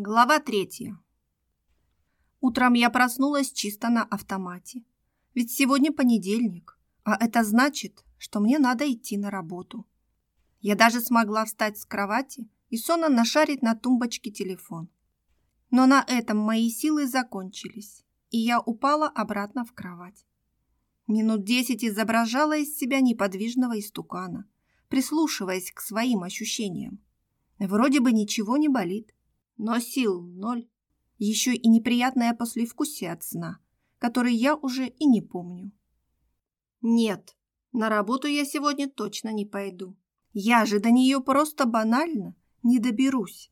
Глава третья. Утром я проснулась чисто на автомате. Ведь сегодня понедельник, а это значит, что мне надо идти на работу. Я даже смогла встать с кровати и сонно нашарить на тумбочке телефон. Но на этом мои силы закончились, и я упала обратно в кровать. Минут десять изображала из себя неподвижного истукана, прислушиваясь к своим ощущениям. Вроде бы ничего не болит, но сил ноль. Еще и неприятное послевкусие от сна, который я уже и не помню. Нет, на работу я сегодня точно не пойду. Я же до нее просто банально не доберусь.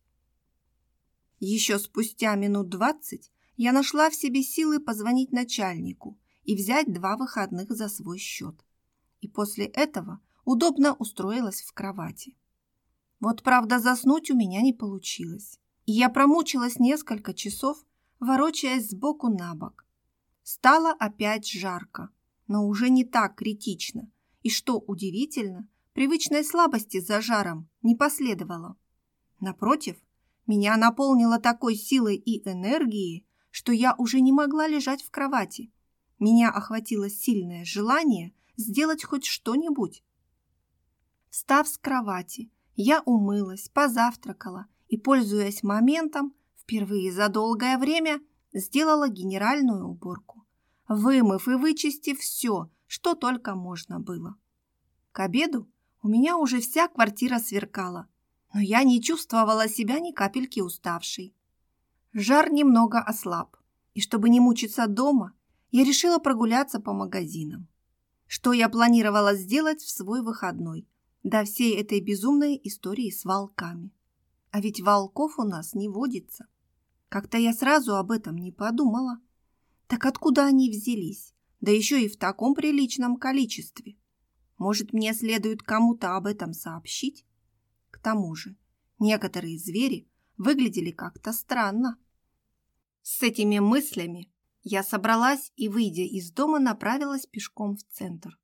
Еще спустя минут двадцать я нашла в себе силы позвонить начальнику и взять два выходных за свой счет. И после этого удобно устроилась в кровати. Вот правда заснуть у меня не получилось. Я промучилась несколько часов, ворочаясь сбоку на бок. Стало опять жарко, но уже не так критично. И что удивительно, привычной слабости за жаром не последовало. Напротив, меня наполнило такой силой и энергией, что я уже не могла лежать в кровати. Меня охватило сильное желание сделать хоть что-нибудь. Встав с кровати, я умылась, позавтракала и, пользуясь моментом, впервые за долгое время сделала генеральную уборку, вымыв и вычистив все, что только можно было. К обеду у меня уже вся квартира сверкала, но я не чувствовала себя ни капельки уставшей. Жар немного ослаб, и чтобы не мучиться дома, я решила прогуляться по магазинам. Что я планировала сделать в свой выходной, до всей этой безумной истории с волками. А ведь волков у нас не водится. Как-то я сразу об этом не подумала. Так откуда они взялись? Да еще и в таком приличном количестве. Может, мне следует кому-то об этом сообщить? К тому же, некоторые звери выглядели как-то странно. С этими мыслями я собралась и, выйдя из дома, направилась пешком в центр.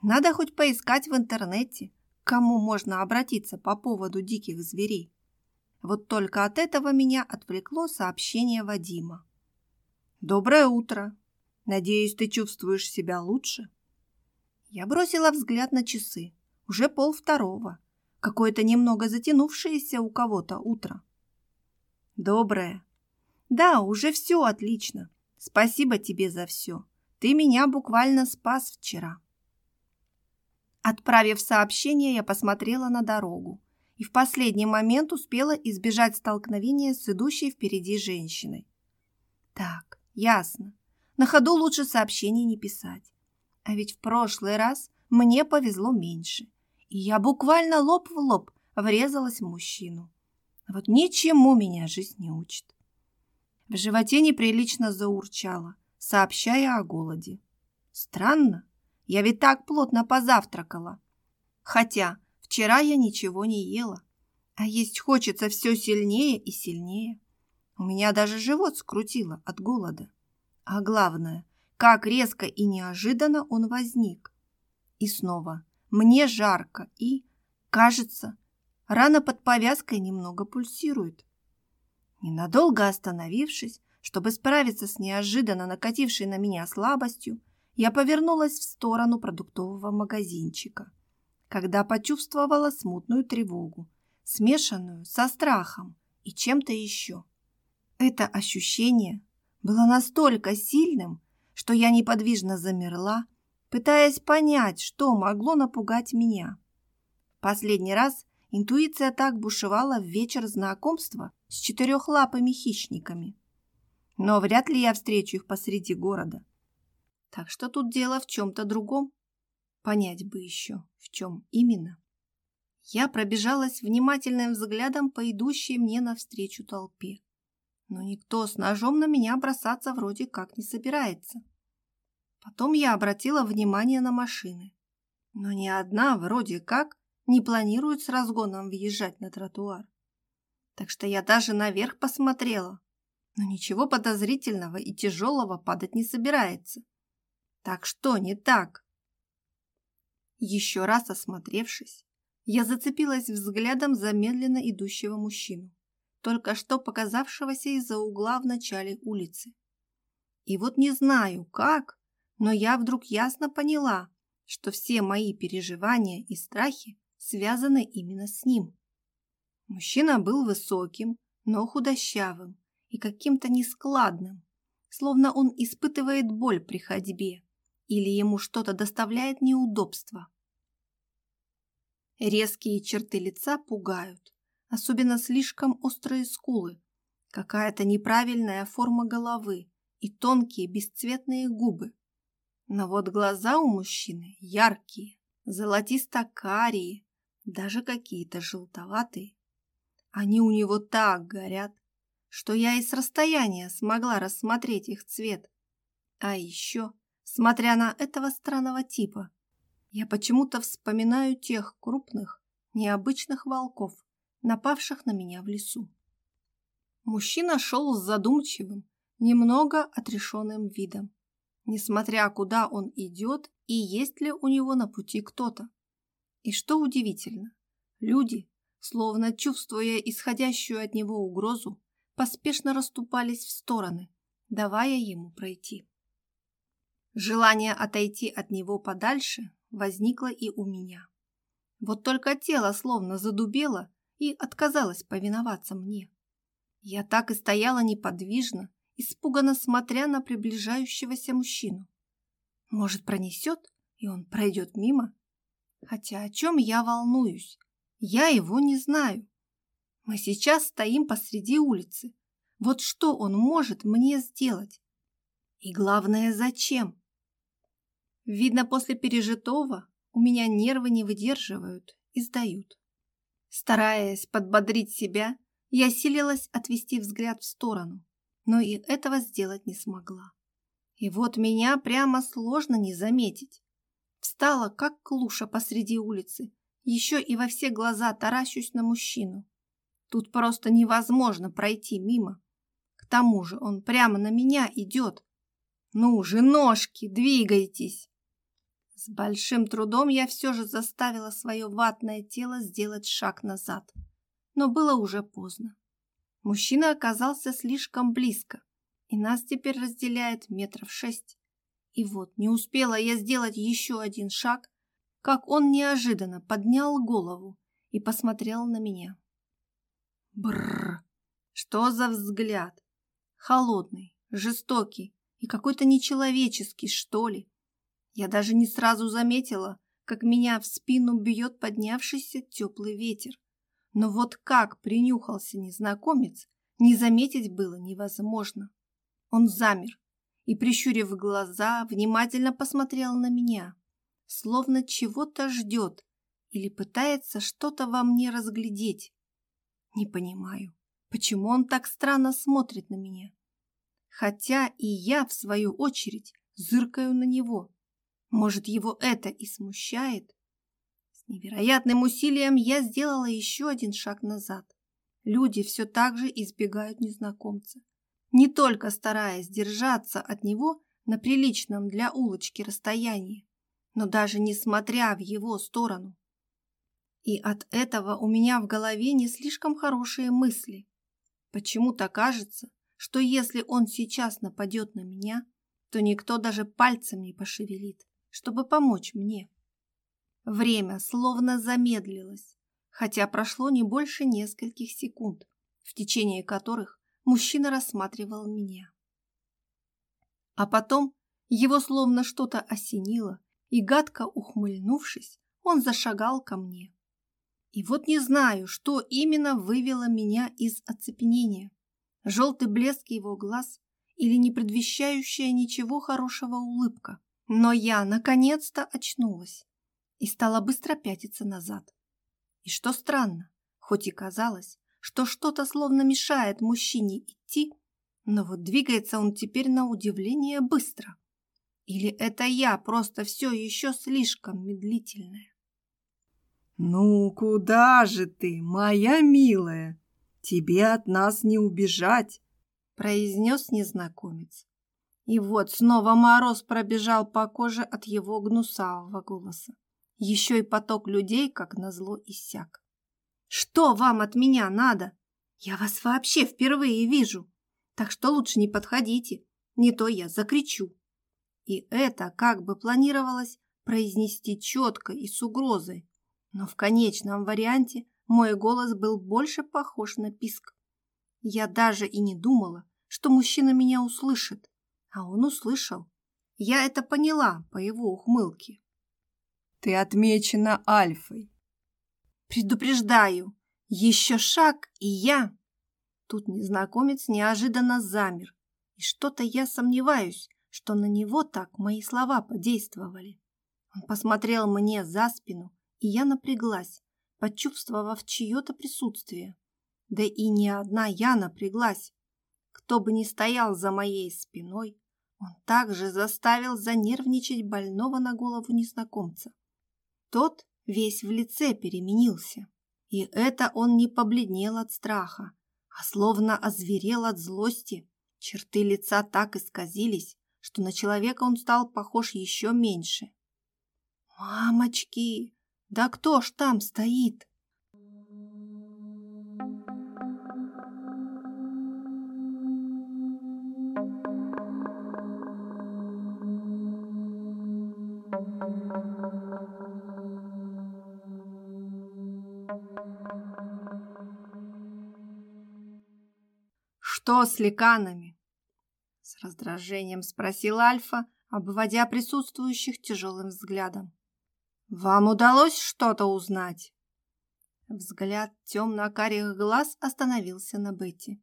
Надо хоть поискать в интернете, кому можно обратиться по поводу диких зверей. Вот только от этого меня отвлекло сообщение Вадима. «Доброе утро! Надеюсь, ты чувствуешь себя лучше?» Я бросила взгляд на часы. Уже пол второго. Какое-то немного затянувшееся у кого-то утро. «Доброе!» «Да, уже все отлично. Спасибо тебе за все. Ты меня буквально спас вчера». Отправив сообщение, я посмотрела на дорогу и в последний момент успела избежать столкновения с идущей впереди женщиной. Так, ясно. На ходу лучше сообщений не писать. А ведь в прошлый раз мне повезло меньше. И я буквально лоб в лоб врезалась в мужчину. А вот ничему меня жизнь не учит. В животе неприлично заурчало, сообщая о голоде. Странно, я ведь так плотно позавтракала. Хотя Вчера я ничего не ела, а есть хочется все сильнее и сильнее. У меня даже живот скрутило от голода. А главное, как резко и неожиданно он возник. И снова мне жарко и, кажется, рана под повязкой немного пульсирует. Ненадолго остановившись, чтобы справиться с неожиданно накатившей на меня слабостью, я повернулась в сторону продуктового магазинчика когда почувствовала смутную тревогу, смешанную со страхом и чем-то еще. Это ощущение было настолько сильным, что я неподвижно замерла, пытаясь понять, что могло напугать меня. Последний раз интуиция так бушевала в вечер знакомства с четырехлапыми хищниками. Но вряд ли я встречу их посреди города. Так что тут дело в чем-то другом. Понять бы еще, в чем именно. Я пробежалась внимательным взглядом по идущей мне навстречу толпе. Но никто с ножом на меня бросаться вроде как не собирается. Потом я обратила внимание на машины. Но ни одна вроде как не планирует с разгоном въезжать на тротуар. Так что я даже наверх посмотрела. Но ничего подозрительного и тяжелого падать не собирается. Так что не так? Еще раз осмотревшись, я зацепилась взглядом за медленно идущего мужчину, только что показавшегося из-за угла в начале улицы. И вот не знаю, как, но я вдруг ясно поняла, что все мои переживания и страхи связаны именно с ним. Мужчина был высоким, но худощавым и каким-то нескладным, словно он испытывает боль при ходьбе или ему что-то доставляет неудобство. Резкие черты лица пугают, особенно слишком острые скулы, какая-то неправильная форма головы и тонкие бесцветные губы. Но вот глаза у мужчины яркие, золотисто-карие, даже какие-то желтоватые. Они у него так горят, что я и с расстояния смогла рассмотреть их цвет. А еще смотря на этого странного типа. Я почему-то вспоминаю тех крупных, необычных волков, напавших на меня в лесу. Мужчина шел с задумчивым, немного отрешенным видом, несмотря куда он идет и есть ли у него на пути кто-то. И что удивительно, люди, словно чувствуя исходящую от него угрозу, поспешно расступались в стороны, давая ему пройти. Желание отойти от него подальше возникло и у меня. Вот только тело словно задубело и отказалось повиноваться мне. Я так и стояла неподвижно, испуганно смотря на приближающегося мужчину. Может, пронесет, и он пройдет мимо? Хотя о чем я волнуюсь? Я его не знаю. Мы сейчас стоим посреди улицы. Вот что он может мне сделать? И главное, зачем? Видно, после пережитого у меня нервы не выдерживают и сдают. Стараясь подбодрить себя, я силилась отвести взгляд в сторону, но и этого сделать не смогла. И вот меня прямо сложно не заметить. Встала, как клуша посреди улицы, еще и во все глаза таращусь на мужчину. Тут просто невозможно пройти мимо. К тому же он прямо на меня идет. «Ну же, ножки, двигайтесь!» С большим трудом я все же заставила свое ватное тело сделать шаг назад. Но было уже поздно. Мужчина оказался слишком близко, и нас теперь разделяет метров шесть. И вот не успела я сделать еще один шаг, как он неожиданно поднял голову и посмотрел на меня. Бррр! Что за взгляд? Холодный, жестокий и какой-то нечеловеческий, что ли. Я даже не сразу заметила, как меня в спину бьет поднявшийся теплый ветер. Но вот как принюхался незнакомец, не заметить было невозможно. Он замер и, прищурив глаза, внимательно посмотрел на меня, словно чего-то ждет или пытается что-то во мне разглядеть. Не понимаю, почему он так странно смотрит на меня. Хотя и я, в свою очередь, зыркаю на него. Может, его это и смущает? С невероятным усилием я сделала еще один шаг назад. Люди все так же избегают незнакомца. Не только стараясь держаться от него на приличном для улочки расстоянии, но даже не смотря в его сторону. И от этого у меня в голове не слишком хорошие мысли. Почему-то кажется, что если он сейчас нападет на меня, то никто даже пальцем не пошевелит чтобы помочь мне. Время словно замедлилось, хотя прошло не больше нескольких секунд, в течение которых мужчина рассматривал меня. А потом его словно что-то осенило, и, гадко ухмыльнувшись, он зашагал ко мне. И вот не знаю, что именно вывело меня из оцепенения. Желтый блеск его глаз или не предвещающая ничего хорошего улыбка. Но я наконец-то очнулась и стала быстро пятиться назад. И что странно, хоть и казалось, что что-то словно мешает мужчине идти, но вот двигается он теперь на удивление быстро. Или это я просто все еще слишком медлительная? «Ну, куда же ты, моя милая? Тебе от нас не убежать!» произнес незнакомец, и вот снова мороз пробежал по коже от его гнусавого голоса. Еще и поток людей, как назло, иссяк. «Что вам от меня надо? Я вас вообще впервые вижу, так что лучше не подходите, не то я закричу». И это как бы планировалось произнести четко и с угрозой, но в конечном варианте мой голос был больше похож на писк. Я даже и не думала, что мужчина меня услышит. А он услышал. Я это поняла по его ухмылке. Ты отмечена Альфой. Предупреждаю, еще шаг, и я... Тут незнакомец неожиданно замер, и что-то я сомневаюсь, что на него так мои слова подействовали. Он посмотрел мне за спину, и я напряглась, почувствовав чье-то присутствие. Да и не одна я напряглась. Кто бы ни стоял за моей спиной, он также заставил занервничать больного на голову незнакомца. Тот весь в лице переменился, и это он не побледнел от страха, а словно озверел от злости. Черты лица так исказились, что на человека он стал похож еще меньше. «Мамочки! Да кто ж там стоит?» «Что с ликанами?» С раздражением спросил Альфа, обводя присутствующих тяжелым взглядом. «Вам удалось что-то узнать?» Взгляд темно-карих глаз остановился на Бетти.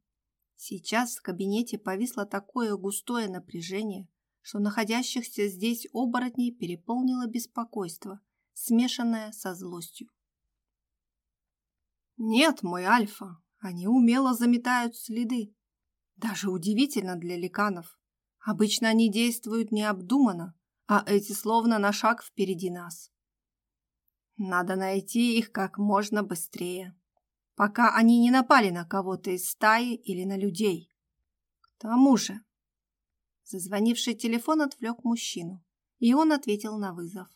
Сейчас в кабинете повисло такое густое напряжение, что находящихся здесь оборотней переполнило беспокойство, смешанное со злостью. «Нет, мой Альфа, они умело заметают следы, даже удивительно для ликанов. Обычно они действуют необдуманно, а эти словно на шаг впереди нас. Надо найти их как можно быстрее, пока они не напали на кого-то из стаи или на людей. К тому же... Зазвонивший телефон отвлек мужчину, и он ответил на вызов.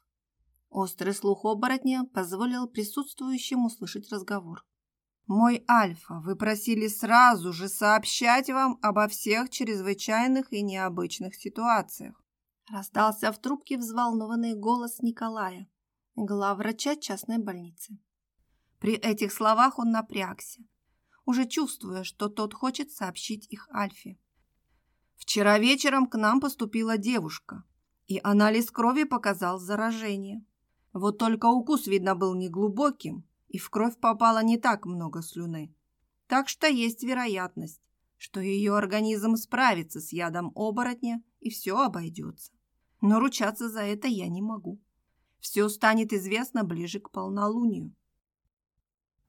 Острый слух оборотня позволил присутствующим услышать разговор. Мой Альфа, вы просили сразу же сообщать вам обо всех чрезвычайных и необычных ситуациях. Раздался в трубке взволнованный голос Николая, главврача частной больницы. При этих словах он напрягся, уже чувствуя, что тот хочет сообщить их Альфе. Вчера вечером к нам поступила девушка, и анализ крови показал заражение. Вот только укус, видно, был неглубоким, и в кровь попало не так много слюны. Так что есть вероятность, что ее организм справится с ядом оборотня и все обойдется. Но ручаться за это я не могу. Все станет известно ближе к полнолунию.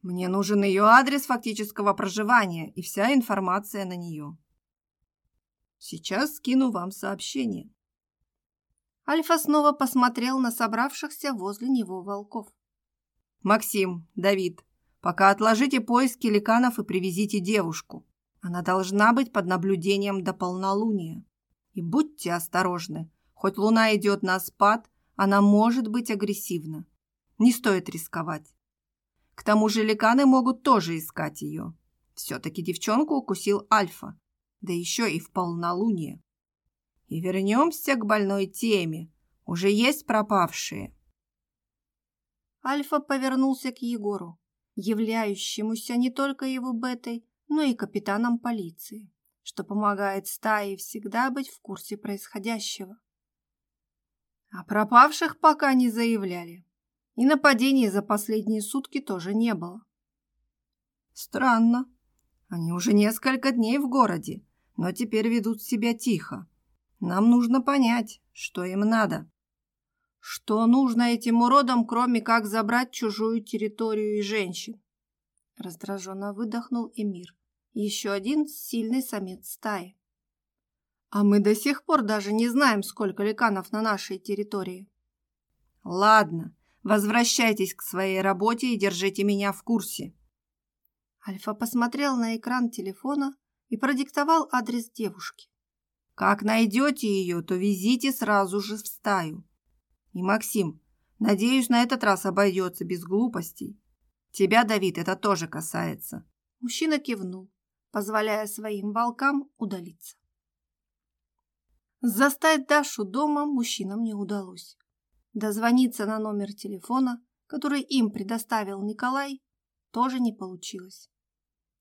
Мне нужен ее адрес фактического проживания и вся информация на нее. Сейчас скину вам сообщение. Альфа снова посмотрел на собравшихся возле него волков. «Максим, Давид, пока отложите поиски ликанов и привезите девушку. Она должна быть под наблюдением до полнолуния. И будьте осторожны, хоть луна идет на спад, она может быть агрессивна. Не стоит рисковать. К тому же ликаны могут тоже искать ее. Все-таки девчонку укусил Альфа, да еще и в полнолуние. И вернемся к больной теме. Уже есть пропавшие. Альфа повернулся к Егору, являющемуся не только его бетой, но и капитаном полиции, что помогает стае всегда быть в курсе происходящего. О пропавших пока не заявляли, и нападений за последние сутки тоже не было. Странно. Они уже несколько дней в городе, но теперь ведут себя тихо. Нам нужно понять, что им надо. Что нужно этим уродам, кроме как забрать чужую территорию и женщин? Раздраженно выдохнул Эмир. Еще один сильный самец стаи. А мы до сих пор даже не знаем, сколько ликанов на нашей территории. Ладно, возвращайтесь к своей работе и держите меня в курсе. Альфа посмотрел на экран телефона и продиктовал адрес девушки. Как найдете ее, то везите сразу же в стаю. И Максим, надеюсь, на этот раз обойдется без глупостей. Тебя, Давид, это тоже касается. Мужчина кивнул, позволяя своим волкам удалиться. Застать Дашу дома мужчинам не удалось. Дозвониться на номер телефона, который им предоставил Николай, тоже не получилось.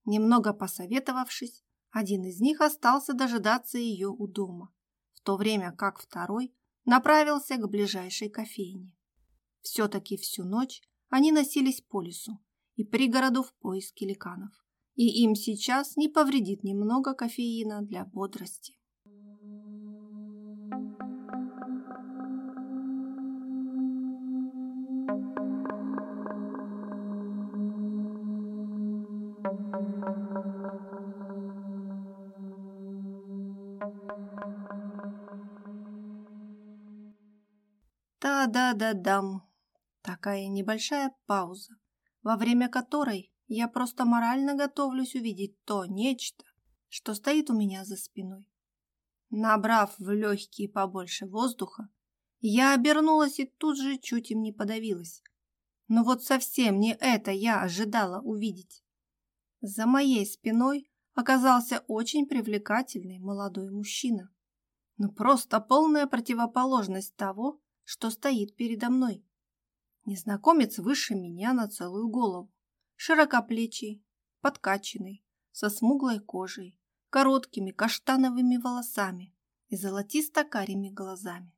Немного посоветовавшись, один из них остался дожидаться ее у дома, в то время как второй направился к ближайшей кофейне. Все-таки всю ночь они носились по лесу и пригороду в поиске ликанов, и им сейчас не повредит немного кофеина для бодрости. Thank you. «Да-да-да-дам». Такая небольшая пауза, во время которой я просто морально готовлюсь увидеть то нечто, что стоит у меня за спиной. Набрав в легкие побольше воздуха, я обернулась и тут же чуть им не подавилась. Но вот совсем не это я ожидала увидеть. За моей спиной оказался очень привлекательный молодой мужчина. Ну просто полная противоположность того, что стоит передо мной. Незнакомец выше меня на целую голову, широкоплечий, подкачанный, со смуглой кожей, короткими каштановыми волосами и золотисто-карими глазами.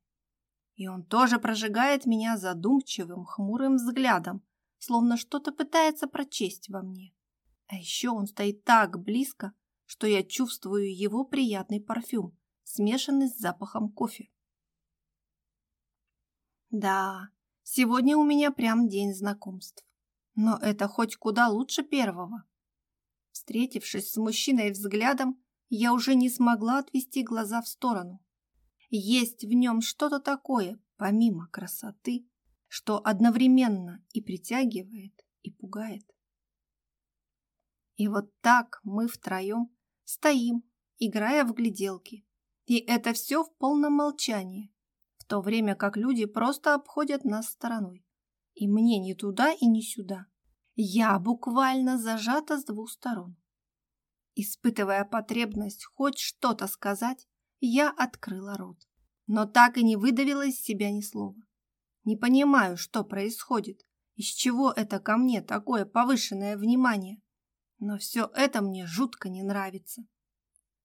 И он тоже прожигает меня задумчивым, хмурым взглядом, словно что-то пытается прочесть во мне. А еще он стоит так близко, что я чувствую его приятный парфюм, смешанный с запахом кофе. Да, сегодня у меня прям день знакомств. Но это хоть куда лучше первого. Встретившись с мужчиной взглядом, я уже не смогла отвести глаза в сторону. Есть в нем что-то такое, помимо красоты, что одновременно и притягивает, и пугает. И вот так мы втроем стоим, играя в гляделки. И это все в полном молчании в то время как люди просто обходят нас стороной. И мне ни туда и ни сюда. Я буквально зажата с двух сторон. Испытывая потребность хоть что-то сказать, я открыла рот, но так и не выдавила из себя ни слова. Не понимаю, что происходит, из чего это ко мне такое повышенное внимание. Но все это мне жутко не нравится.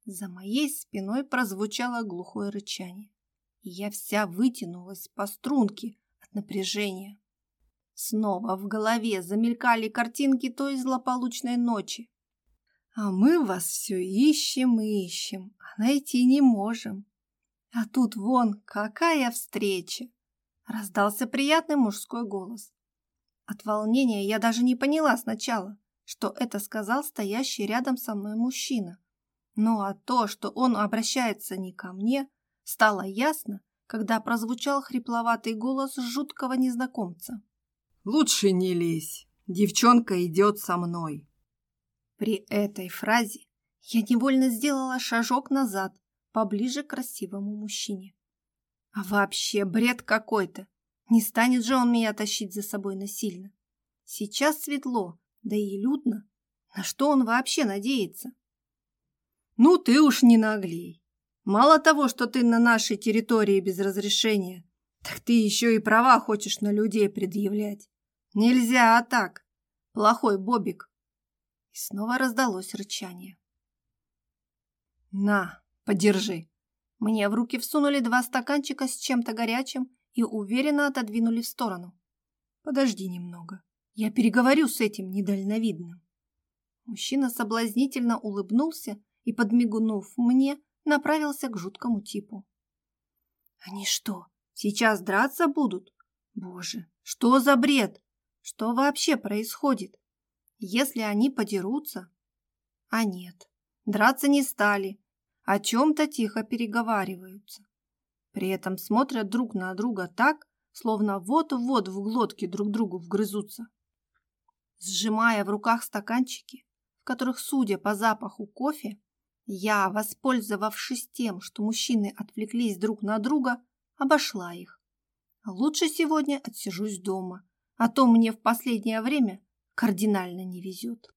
За моей спиной прозвучало глухое рычание и я вся вытянулась по струнке от напряжения. Снова в голове замелькали картинки той злополучной ночи. А мы вас все ищем и ищем, а найти не можем. А тут вон какая встреча! Раздался приятный мужской голос. От волнения я даже не поняла сначала, что это сказал стоящий рядом со мной мужчина. Ну а то, что он обращается не ко мне, стало ясно, когда прозвучал хрипловатый голос жуткого незнакомца. «Лучше не лезь, девчонка идет со мной». При этой фразе я невольно сделала шажок назад, поближе к красивому мужчине. А вообще бред какой-то. Не станет же он меня тащить за собой насильно. Сейчас светло, да и людно. На что он вообще надеется? Ну ты уж не наглей. Мало того, что ты на нашей территории без разрешения, так ты еще и права хочешь на людей предъявлять. Нельзя, а так. Плохой Бобик. И снова раздалось рычание. На, подержи. Мне в руки всунули два стаканчика с чем-то горячим и уверенно отодвинули в сторону. Подожди немного. Я переговорю с этим недальновидным. Мужчина соблазнительно улыбнулся и, подмигнув мне, направился к жуткому типу. «Они что, сейчас драться будут? Боже, что за бред? Что вообще происходит? Если они подерутся?» А нет, драться не стали, о чем-то тихо переговариваются. При этом смотрят друг на друга так, словно вот-вот в глотке друг другу вгрызутся. Сжимая в руках стаканчики, в которых, судя по запаху кофе, я, воспользовавшись тем, что мужчины отвлеклись друг на друга, обошла их. Лучше сегодня отсижусь дома, а то мне в последнее время кардинально не везет.